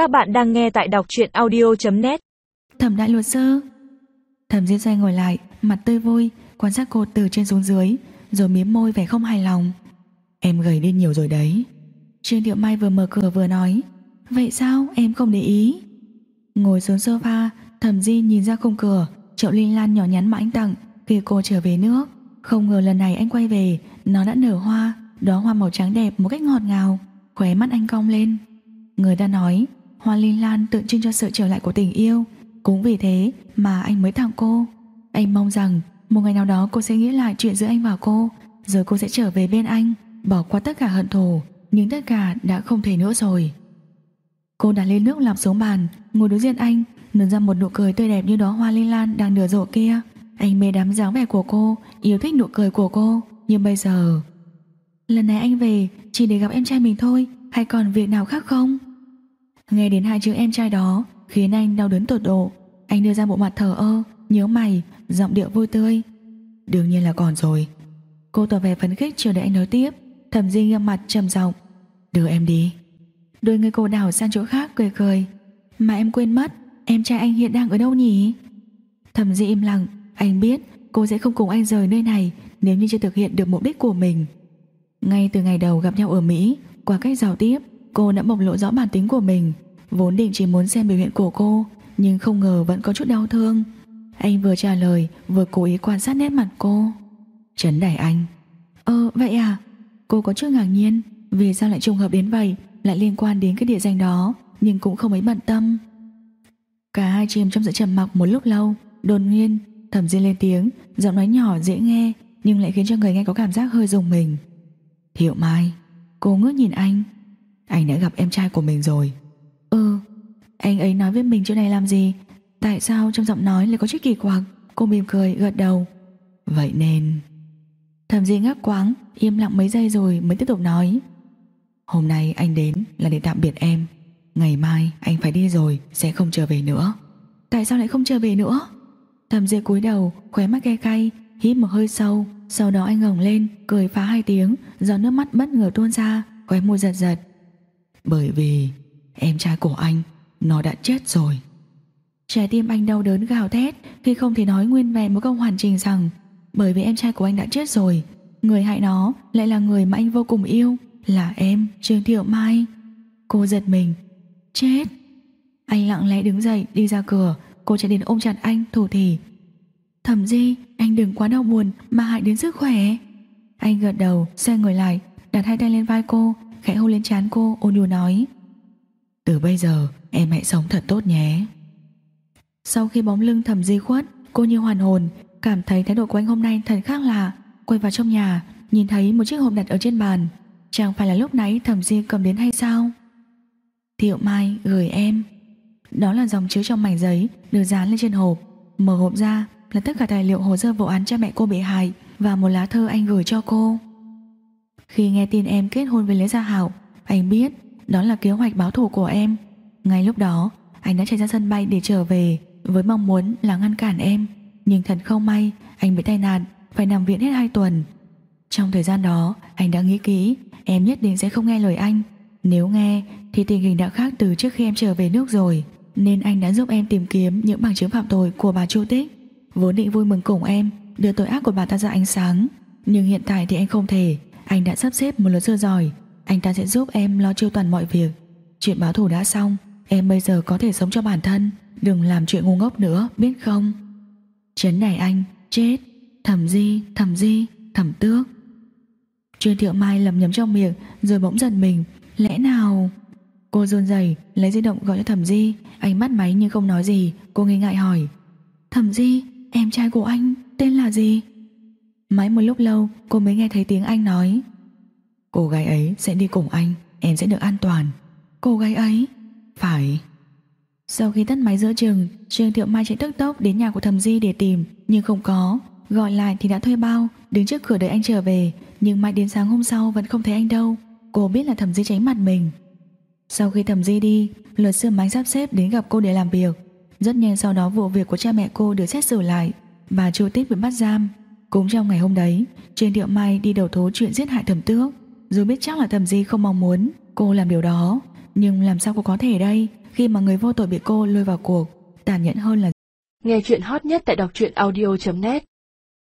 Các bạn đang nghe tại đọc truyện audio.net Thẩm đại luật sư. Thẩm Diên xoay ngồi lại Mặt tươi vui Quan sát cô từ trên xuống dưới Rồi miếm môi vẻ không hài lòng. Em gầy đi nhiều rồi đấy. Trương Thiệu Mai vừa mở cửa vừa nói Vậy sao? Em không để ý. Ngồi xuống sofa Thẩm Di nhìn ra khung cửa Triệu Linh Lan nhỏ nhắn mà anh tặng Khi cô trở về nước. Không ngờ lần này anh quay về Nó đã nở hoa Đó hoa màu trắng đẹp một cách ngọt ngào Khóe mắt anh cong lên. Người ta nói Hoa Linh Lan tượng trưng cho sự trở lại của tình yêu. Cũng vì thế mà anh mới tặng cô. Anh mong rằng Một ngày nào đó cô sẽ nghĩ lại chuyện giữa anh và cô, Rồi cô sẽ trở về bên anh, Bỏ qua tất cả hận thù, Nhưng tất cả đã không thể nữa rồi. Cô đặt lên nước làm xuống bàn, Ngồi đối diện anh, Nở ra một nụ cười tươi đẹp như đó hoa linh lan đang nở rộ kia. Anh mê đắm dáng vẻ của cô, Yêu thích nụ cười của cô. Nhưng bây giờ, Lần này anh về chỉ để gặp em trai mình thôi, Hay còn việc nào khác không? Nghe đến hai chữ em trai đó, Khiến anh đau đớn tột độ. Anh đưa ra bộ mặt thờ ơ, Nhớ mày, Giọng điệu vui tươi. Đương nhiên là còn rồi. Cô tỏ vẻ phấn khích chờ đợi anh nói tiếp Thẩm Di nghiêm mặt trầm giọng. Đưa em đi. Đôi người cô đảo sang chỗ khác cười cười. Mà em quên mất, Em trai anh hiện đang ở đâu nhỉ? Thẩm Di im lặng. Anh biết cô sẽ không cùng anh rời nơi này Nếu như chưa thực hiện được mục đích của mình. Ngay từ ngày đầu gặp nhau ở Mỹ, Qua cách giao tiếp Cô đã bộc lộ rõ bản tính của mình. Vốn định chỉ muốn xem biểu hiện của cô, Nhưng không ngờ vẫn có chút đau thương. Anh vừa trả lời, Vừa cố ý quan sát nét mặt cô. Chấn đẩy anh. Ờ vậy à? Cô có chút ngạc nhiên. Vì sao lại trùng hợp đến vậy? Lại liên quan đến cái địa danh đó, Nhưng cũng không mấy bận tâm. Cả hai chìm trong sự trầm mặc một lúc lâu. Đột nhiên thẩm diên lên tiếng, Giọng nói nhỏ dễ nghe, Nhưng lại khiến cho người nghe có cảm giác hơi rùng mình. Thiệu Mai, Cô ngước nhìn anh. Anh đã gặp em trai của mình rồi. Ừ. Anh ấy nói với mình chỗ này làm gì? Tại sao trong giọng nói lại có chút kỳ quặc? Cô mỉm cười gật đầu. Vậy nên Thẩm Di ngắc quáng Im lặng mấy giây rồi mới tiếp tục nói. Hôm nay anh đến là để tạm biệt em. Ngày mai anh phải đi rồi Sẽ không trở về nữa. Tại sao lại không trở về nữa? Thẩm Di cúi đầu khóe mắt cay cay Hít một hơi sâu. Sau đó anh ngẩng lên Cười phá hai tiếng Do nước mắt bất ngờ tuôn ra Khóe môi giật giật bởi vì em trai của anh, Nó đã chết rồi. Trái tim anh đau đớn gào thét, Khi không thể nói nguyên vẹn một câu hoàn chỉnh rằng, Bởi vì em trai của anh đã chết rồi, Người hại nó lại là người mà anh vô cùng yêu, Là em, Trương Thiệu Mai. Cô giật mình. Chết. Anh lặng lẽ đứng dậy, đi ra cửa. Cô chạy đến ôm chặt anh, thủ thỉ. Thẩm Di, anh đừng quá đau buồn Mà hại đến sức khỏe. Anh gật đầu, xoay người lại, Đặt hai tay lên vai cô. Khẽ hôn lên trán cô, ôn nhu nói, Từ bây giờ, em hãy sống thật tốt nhé. Sau khi bóng lưng thẩm di khuất, Cô như hoàn hồn, Cảm thấy thái độ của anh hôm nay thật khác lạ. Quay vào trong nhà, Nhìn thấy một chiếc hộp đặt ở trên bàn. Chẳng phải là lúc nãy thẩm di cầm đến hay sao? Thiệu Mai gửi em. Đó là dòng chữ trong mảnh giấy Được dán lên trên hộp. Mở hộp ra là tất cả tài liệu hồ sơ vụ án cha mẹ cô bị hại Và một lá thơ anh gửi cho cô. Khi nghe tin em kết hôn với Lê Gia Hảo, Anh biết đó là kế hoạch báo thù của em. Ngay lúc đó, Anh đã chạy ra sân bay để trở về Với mong muốn là ngăn cản em. Nhưng thật không may, Anh bị tai nạn, Phải nằm viện hết 2 tuần. Trong thời gian đó, Anh đã nghĩ kỹ, Em nhất định sẽ không nghe lời anh. Nếu nghe, Thì tình hình đã khác từ trước khi em trở về nước rồi, Nên anh đã giúp em tìm kiếm Những bằng chứng phạm tội của bà Chu Tích. Vốn định vui mừng cùng em, Đưa tội ác của bà ta ra ánh sáng, Nhưng hiện tại thì anh không thể. Anh đã sắp xếp một luật sư giỏi. Anh ta sẽ giúp em lo chiêu toàn mọi việc. Chuyện báo thù đã xong, Em bây giờ có thể sống cho bản thân. Đừng làm chuyện ngu ngốc nữa, biết không? Chấn này anh, Chết. Thẩm di Thẩm di, Thẩm tước. Trương Thiệu Mai lầm nhầm trong miệng, Rồi bỗng giật mình. Lẽ nào? Cô run rẩy, lấy di động gọi cho Thẩm Di. Anh mắt máy nhưng không nói gì, Cô nghi ngại hỏi. Thẩm Di, Em trai của anh tên là gì? Mãi một lúc lâu cô mới nghe thấy tiếng anh nói. Cô gái ấy sẽ đi cùng anh Em sẽ được an toàn. Cô gái ấy? Phải. Sau khi tắt máy giữa chừng Trương Thiệu Mai chạy tức tốc đến nhà của thầm Di để tìm Nhưng không có. Gọi lại thì đã thuê bao Đứng trước cửa đợi anh trở về Nhưng mãi đến sáng hôm sau vẫn không thấy anh đâu. Cô biết là thầm Di tránh mặt mình. Sau khi thầm Di đi Luật sư Mánh sắp xếp đến gặp cô để làm việc. Rất nhanh sau đó vụ việc của cha mẹ cô được xét xử lại. Bà Chu Tích bị bắt giam cũng trong ngày hôm đấy, Trên Điệu Mai đi đầu thú chuyện giết hại thẩm tước Dù biết chắc là thẩm di không mong muốn Cô làm điều đó, Nhưng làm sao cô có thể đây khi mà người vô tội bị cô lôi vào cuộc. Tàn nhẫn hơn là Nghe chuyện hot nhất tại đọc truyện audio.net